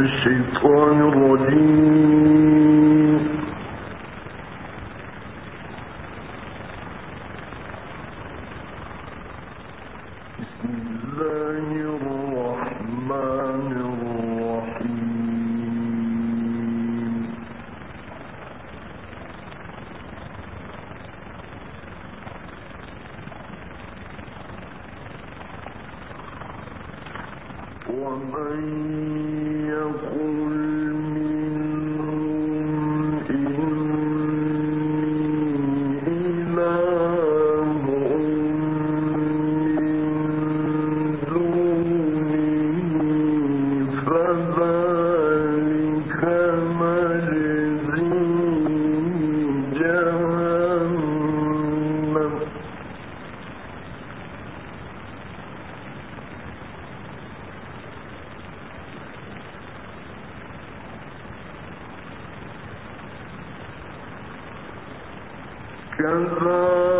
الشيطان الرجيم. كفى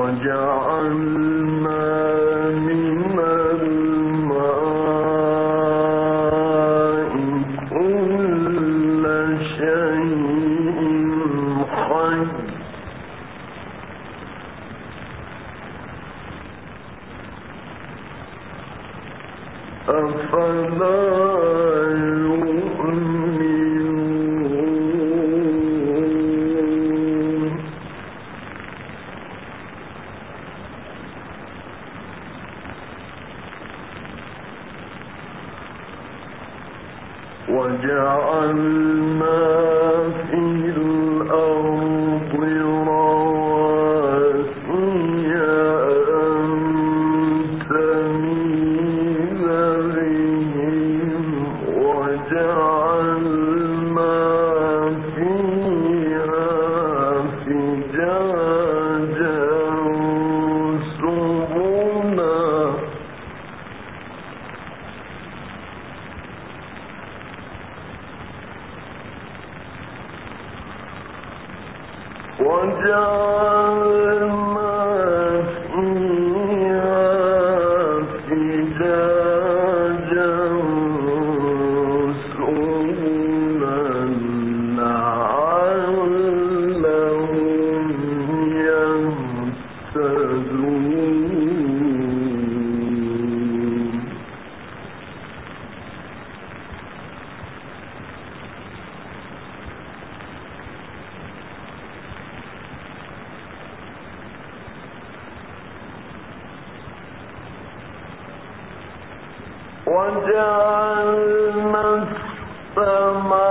خلق الليل والنهار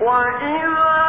وَإِذَا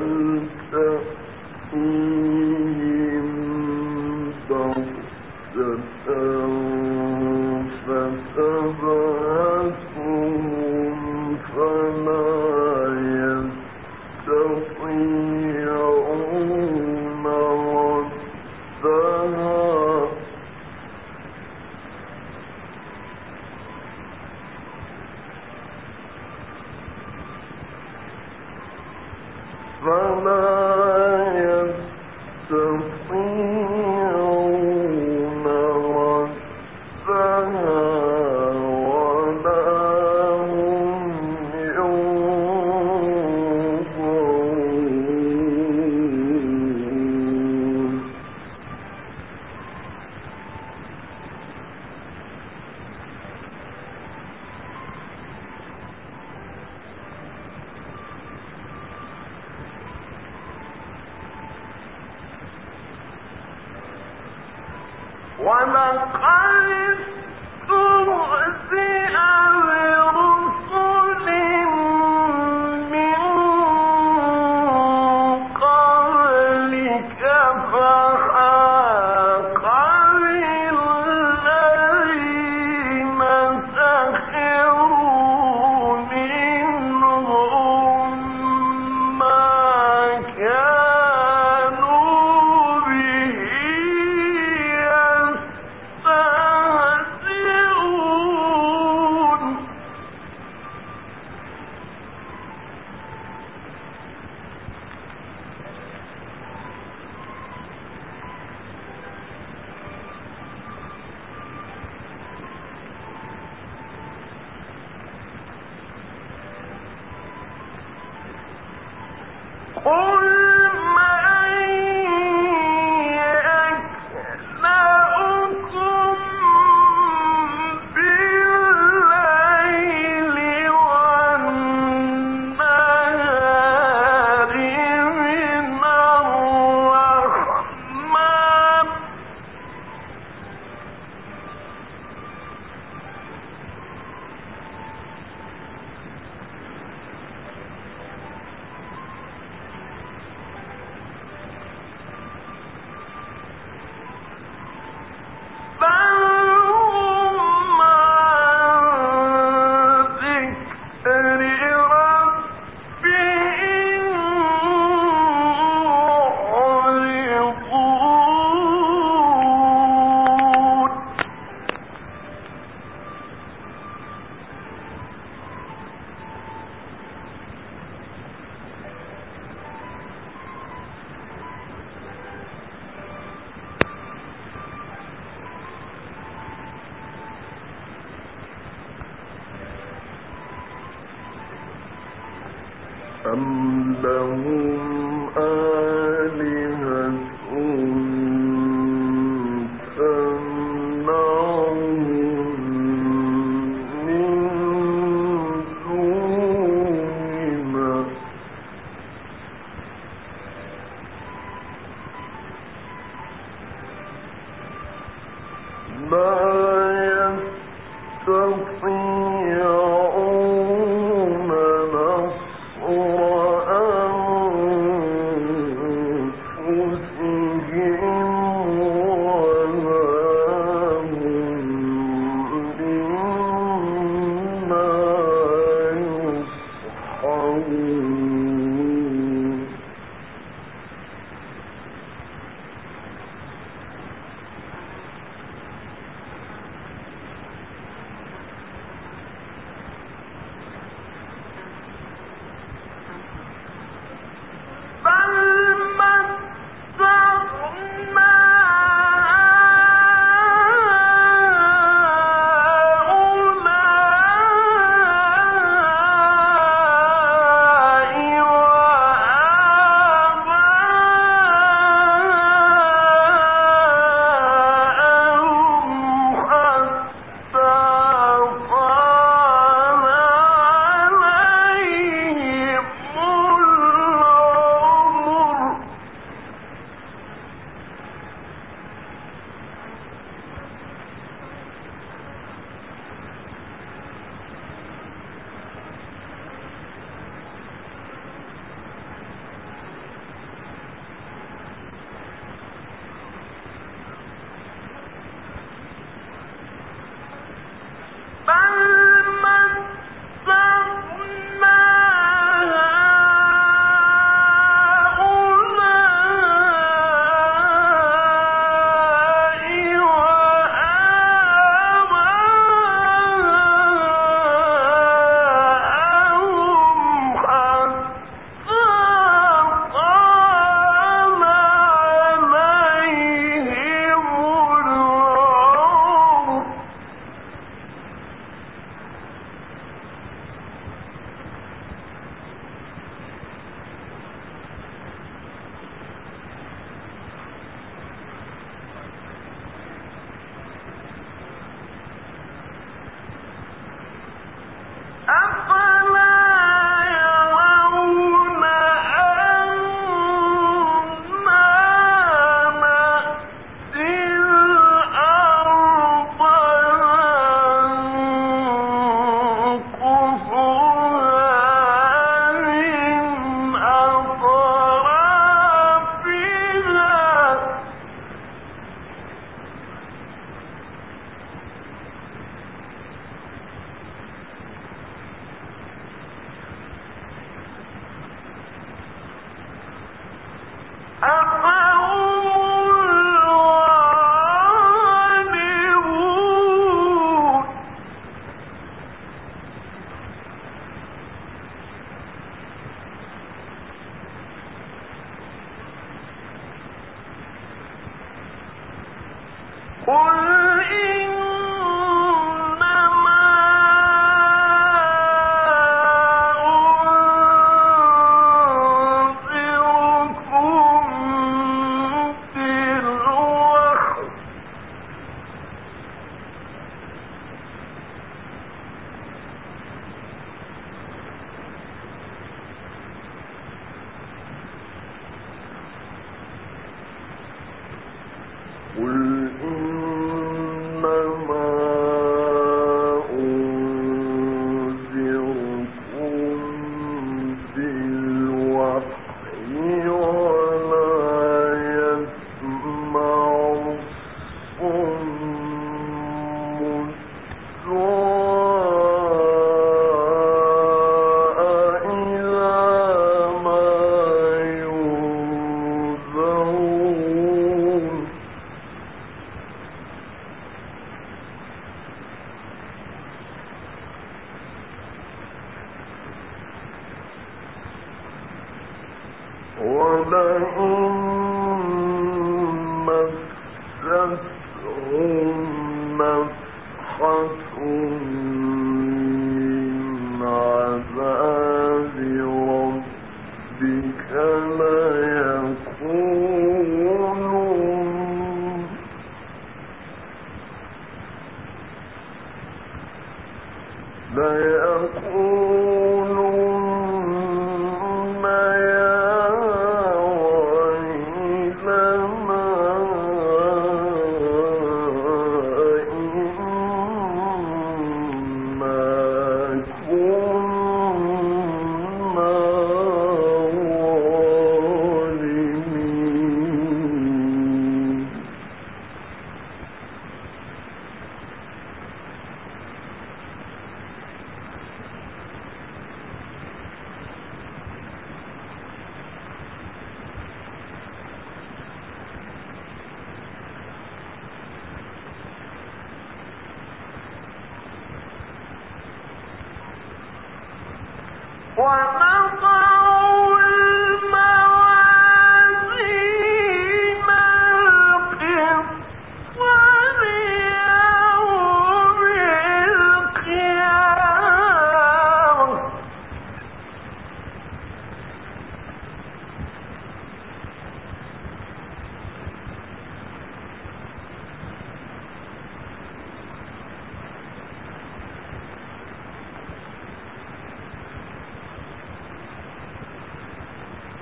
أنت في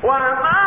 وما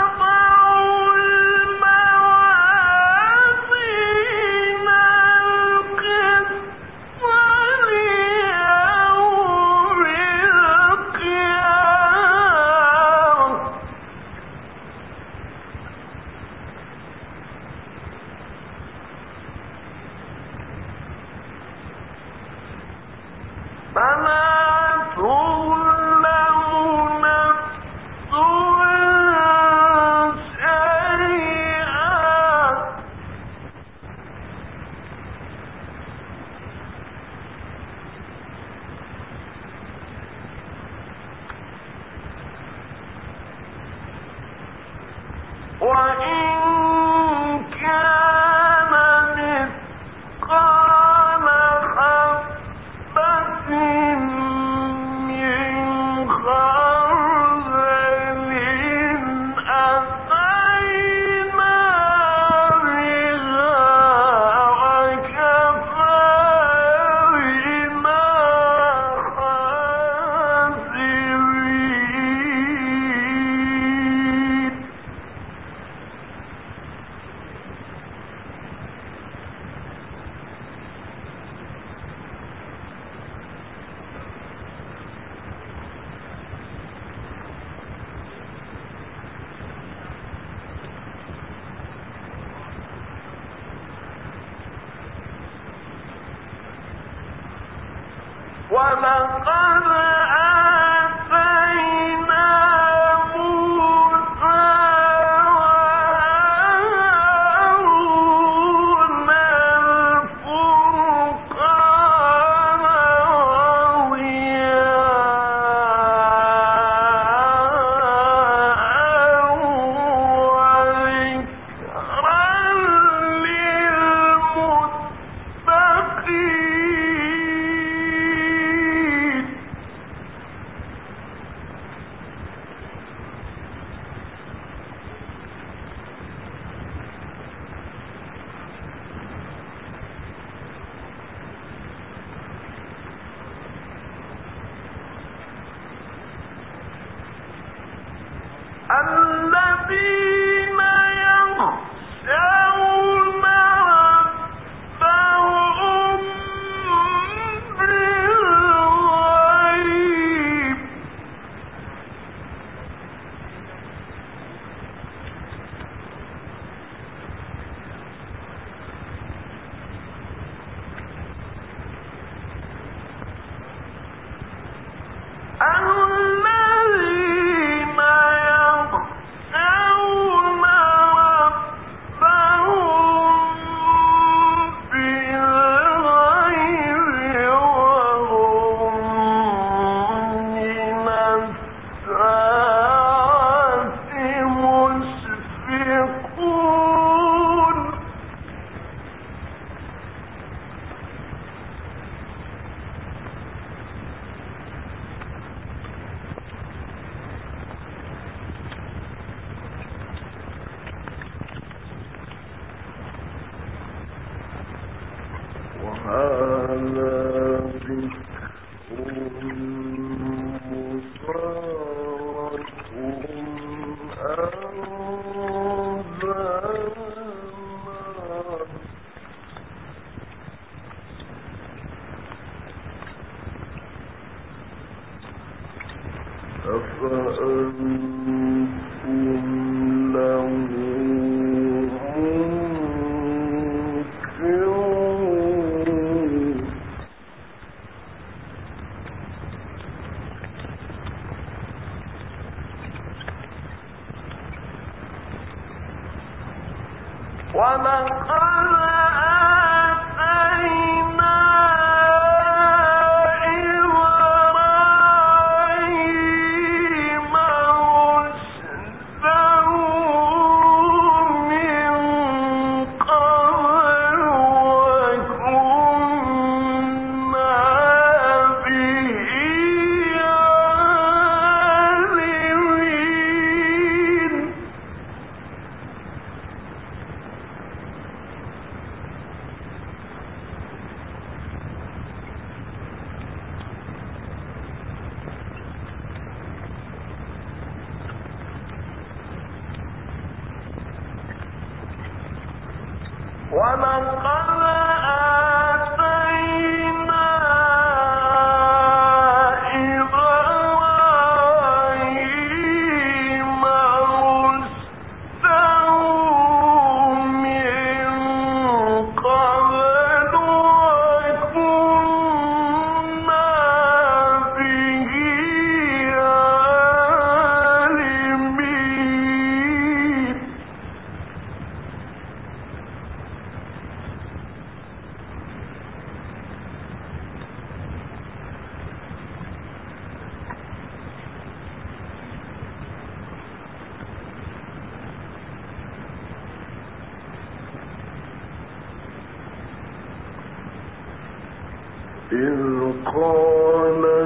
وأنا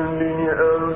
على